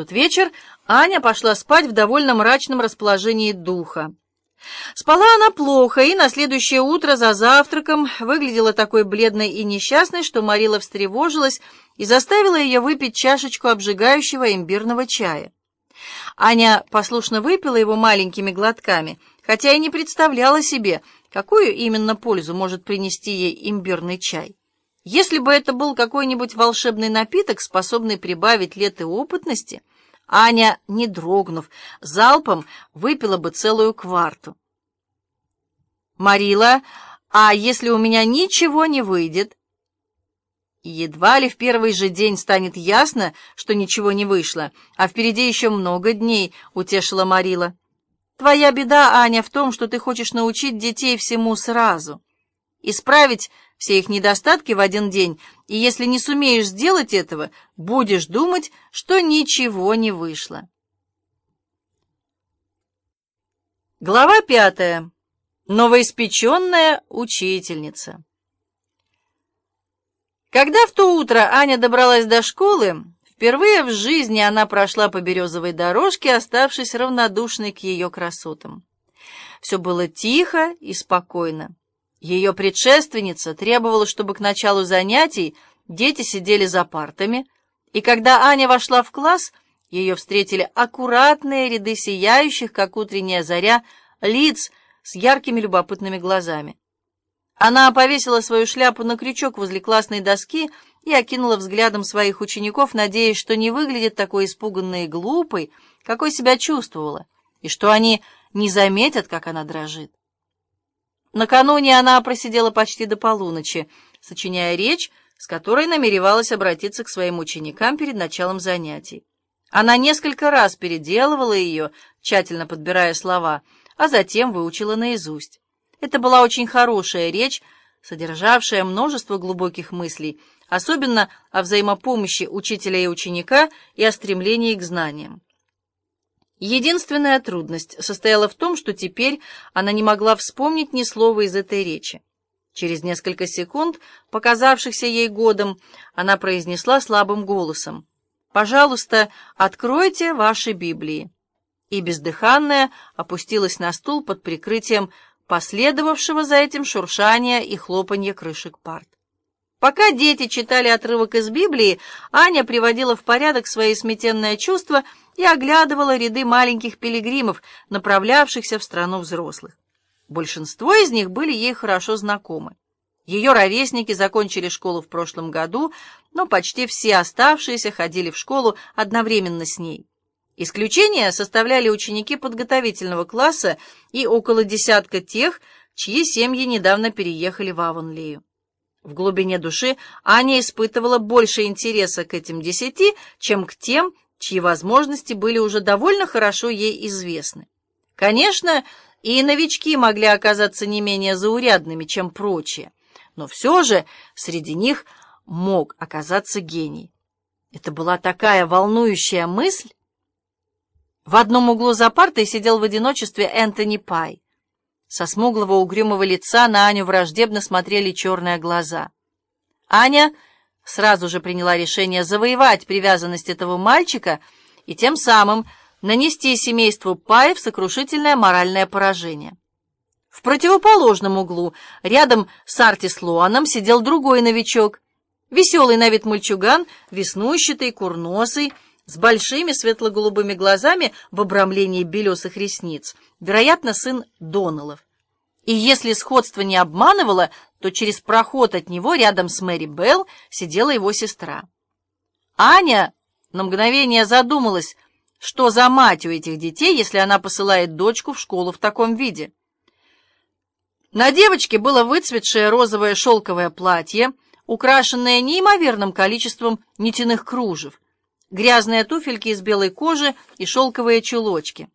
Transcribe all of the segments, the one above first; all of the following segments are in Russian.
тот вечер Аня пошла спать в довольно мрачном расположении духа. Спала она плохо, и на следующее утро за завтраком выглядела такой бледной и несчастной, что Марила встревожилась и заставила ее выпить чашечку обжигающего имбирного чая. Аня послушно выпила его маленькими глотками, хотя и не представляла себе, какую именно пользу может принести ей имбирный чай. Если бы это был какой-нибудь волшебный напиток, способный прибавить лет и опытности, Аня, не дрогнув, залпом выпила бы целую кварту. «Марила, а если у меня ничего не выйдет?» Едва ли в первый же день станет ясно, что ничего не вышло, а впереди еще много дней, — утешила Марила. Твоя беда, Аня, в том, что ты хочешь научить детей всему сразу. Исправить все их недостатки в один день, и если не сумеешь сделать этого, будешь думать, что ничего не вышло. Глава пятая. Новоиспеченная учительница. Когда в то утро Аня добралась до школы, впервые в жизни она прошла по березовой дорожке, оставшись равнодушной к ее красотам. Все было тихо и спокойно. Ее предшественница требовала, чтобы к началу занятий дети сидели за партами, и когда Аня вошла в класс, ее встретили аккуратные ряды сияющих, как утренняя заря, лиц с яркими любопытными глазами. Она повесила свою шляпу на крючок возле классной доски и окинула взглядом своих учеников, надеясь, что не выглядит такой испуганной и глупой, какой себя чувствовала, и что они не заметят, как она дрожит. Накануне она просидела почти до полуночи, сочиняя речь, с которой намеревалась обратиться к своим ученикам перед началом занятий. Она несколько раз переделывала ее, тщательно подбирая слова, а затем выучила наизусть. Это была очень хорошая речь, содержавшая множество глубоких мыслей, особенно о взаимопомощи учителя и ученика и о стремлении к знаниям. Единственная трудность состояла в том, что теперь она не могла вспомнить ни слова из этой речи. Через несколько секунд, показавшихся ей годом, она произнесла слабым голосом, «Пожалуйста, откройте ваши Библии». И бездыханная опустилась на стул под прикрытием последовавшего за этим шуршания и хлопанья крышек парт. Пока дети читали отрывок из Библии, Аня приводила в порядок свои сметенные чувства и оглядывала ряды маленьких пилигримов, направлявшихся в страну взрослых. Большинство из них были ей хорошо знакомы. Ее ровесники закончили школу в прошлом году, но почти все оставшиеся ходили в школу одновременно с ней. Исключение составляли ученики подготовительного класса и около десятка тех, чьи семьи недавно переехали в Авонлею. В глубине души Аня испытывала больше интереса к этим десяти, чем к тем, чьи возможности были уже довольно хорошо ей известны. Конечно, и новички могли оказаться не менее заурядными, чем прочие, но все же среди них мог оказаться гений. Это была такая волнующая мысль. В одном углу за партой сидел в одиночестве Энтони Пай. Со смуглого угрюмого лица на Аню враждебно смотрели черные глаза. Аня сразу же приняла решение завоевать привязанность этого мальчика и тем самым нанести семейству Паев сокрушительное моральное поражение. В противоположном углу, рядом с Арти Слуаном, сидел другой новичок. Веселый на вид мальчуган, веснущатый, курносый, с большими светло-голубыми глазами в обрамлении белесых ресниц, вероятно, сын Доналов. И если сходство не обманывало, то через проход от него рядом с Мэри Белл сидела его сестра. Аня на мгновение задумалась, что за мать у этих детей, если она посылает дочку в школу в таком виде. На девочке было выцветшее розовое шелковое платье, украшенное неимоверным количеством нитяных кружев, грязные туфельки из белой кожи и шелковые чулочки.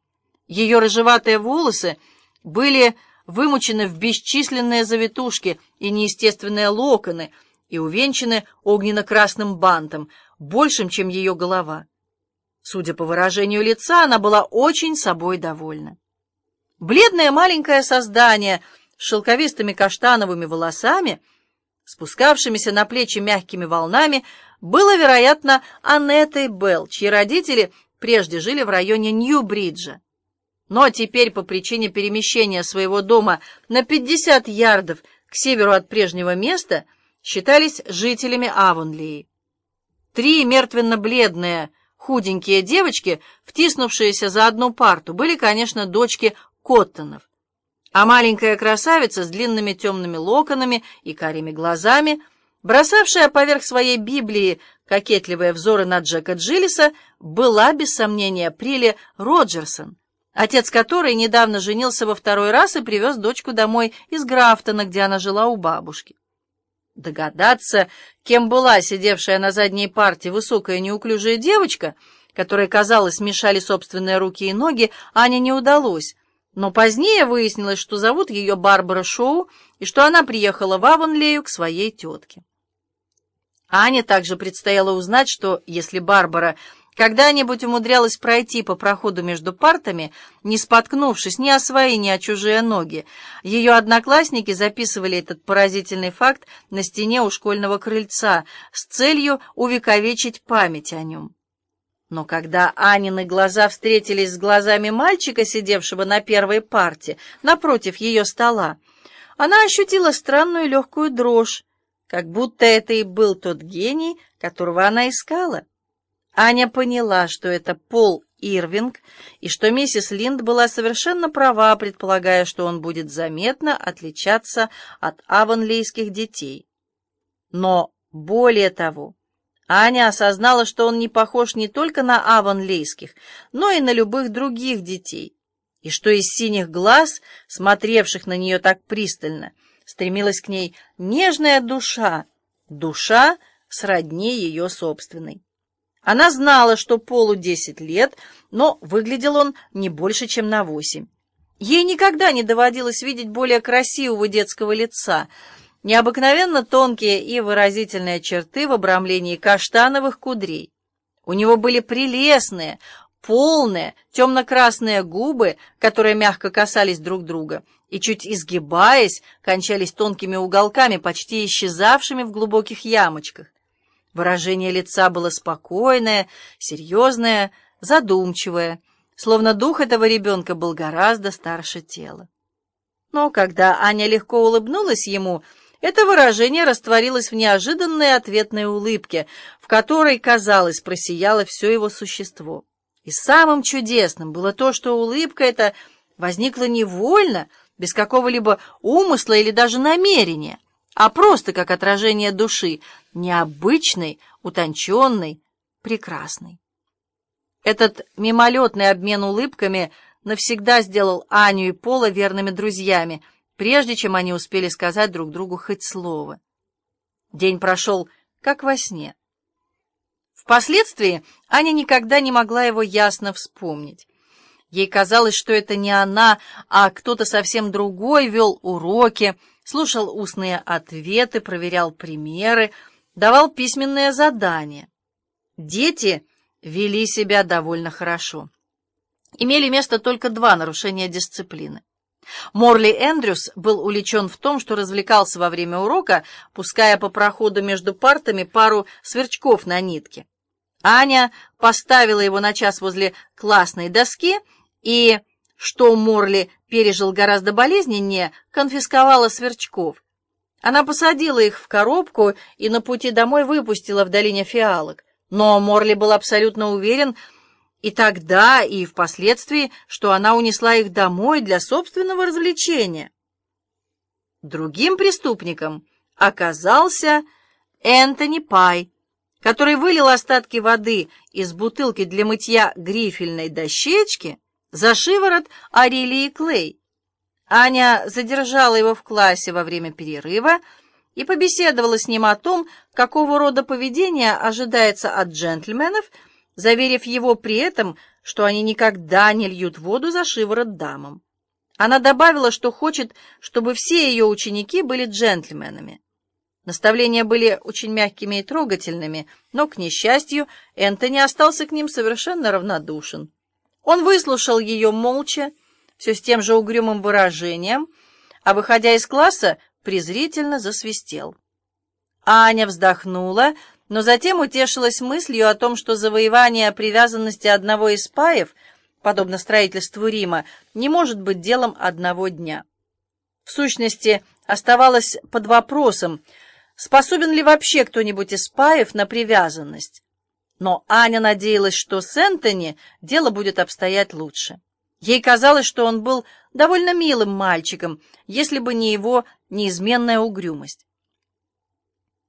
Ее рыжеватые волосы были вымучены в бесчисленные завитушки и неестественные локоны и увенчаны огненно-красным бантом, большим, чем ее голова. Судя по выражению лица, она была очень собой довольна. Бледное маленькое создание с шелковистыми каштановыми волосами, спускавшимися на плечи мягкими волнами, было, вероятно, Анеттой Белл, чьи родители прежде жили в районе Нью-Бриджа. Но теперь по причине перемещения своего дома на 50 ярдов к северу от прежнего места считались жителями Авонлии. Три мертвенно-бледные, худенькие девочки, втиснувшиеся за одну парту, были, конечно, дочки Коттонов. А маленькая красавица с длинными темными локонами и карими глазами, бросавшая поверх своей Библии кокетливые взоры на Джека Джилиса, была, без сомнения, Приле Роджерсон, отец которой недавно женился во второй раз и привез дочку домой из Графтона, где она жила у бабушки. Догадаться, кем была сидевшая на задней парте высокая неуклюжая девочка, которой, казалось, мешали собственные руки и ноги, Ане не удалось, но позднее выяснилось, что зовут ее Барбара Шоу и что она приехала в Авонлею к своей тетке. Ане также предстояло узнать, что если Барбара когда-нибудь умудрялась пройти по проходу между партами, не споткнувшись ни о свои, ни о чужие ноги. Ее одноклассники записывали этот поразительный факт на стене у школьного крыльца с целью увековечить память о нем. Но когда Анины глаза встретились с глазами мальчика, сидевшего на первой парте, напротив ее стола, она ощутила странную легкую дрожь, как будто это и был тот гений, которого она искала. Аня поняла, что это Пол Ирвинг, и что миссис Линд была совершенно права, предполагая, что он будет заметно отличаться от авонлейских детей. Но более того, Аня осознала, что он не похож не только на авонлейских, но и на любых других детей, и что из синих глаз, смотревших на нее так пристально, стремилась к ней нежная душа, душа сродни ее собственной. Она знала, что Полу десять лет, но выглядел он не больше, чем на восемь. Ей никогда не доводилось видеть более красивого детского лица, необыкновенно тонкие и выразительные черты в обрамлении каштановых кудрей. У него были прелестные, полные, темно-красные губы, которые мягко касались друг друга, и, чуть изгибаясь, кончались тонкими уголками, почти исчезавшими в глубоких ямочках. Выражение лица было спокойное, серьезное, задумчивое, словно дух этого ребенка был гораздо старше тела. Но когда Аня легко улыбнулась ему, это выражение растворилось в неожиданной ответной улыбке, в которой, казалось, просияло все его существо. И самым чудесным было то, что улыбка эта возникла невольно, без какого-либо умысла или даже намерения, а просто как отражение души, необычной, утонченной, прекрасной. Этот мимолетный обмен улыбками навсегда сделал Аню и Пола верными друзьями, прежде чем они успели сказать друг другу хоть слово. День прошел как во сне. Впоследствии Аня никогда не могла его ясно вспомнить. Ей казалось, что это не она, а кто-то совсем другой вел уроки, слушал устные ответы, проверял примеры, давал письменные задания. Дети вели себя довольно хорошо. Имели место только два нарушения дисциплины. Морли Эндрюс был увлечен в том, что развлекался во время урока, пуская по проходу между партами пару сверчков на нитке. Аня поставила его на час возле классной доски и что Морли пережил гораздо болезненнее, конфисковала сверчков. Она посадила их в коробку и на пути домой выпустила в долине фиалок. Но Морли был абсолютно уверен и тогда, и впоследствии, что она унесла их домой для собственного развлечения. Другим преступником оказался Энтони Пай, который вылил остатки воды из бутылки для мытья грифельной дощечки за шиворот Арилии Клей. Аня задержала его в классе во время перерыва и побеседовала с ним о том, какого рода поведение ожидается от джентльменов, заверив его при этом, что они никогда не льют воду за шиворот дамам. Она добавила, что хочет, чтобы все ее ученики были джентльменами. Наставления были очень мягкими и трогательными, но, к несчастью, Энтони остался к ним совершенно равнодушен. Он выслушал ее молча, все с тем же угрюмым выражением, а, выходя из класса, презрительно засвистел. Аня вздохнула но затем утешилась мыслью о том, что завоевание привязанности одного из паев, подобно строительству Рима, не может быть делом одного дня. В сущности, оставалось под вопросом, способен ли вообще кто-нибудь из паев на привязанность. Но Аня надеялась, что с Энтони дело будет обстоять лучше. Ей казалось, что он был довольно милым мальчиком, если бы не его неизменная угрюмость.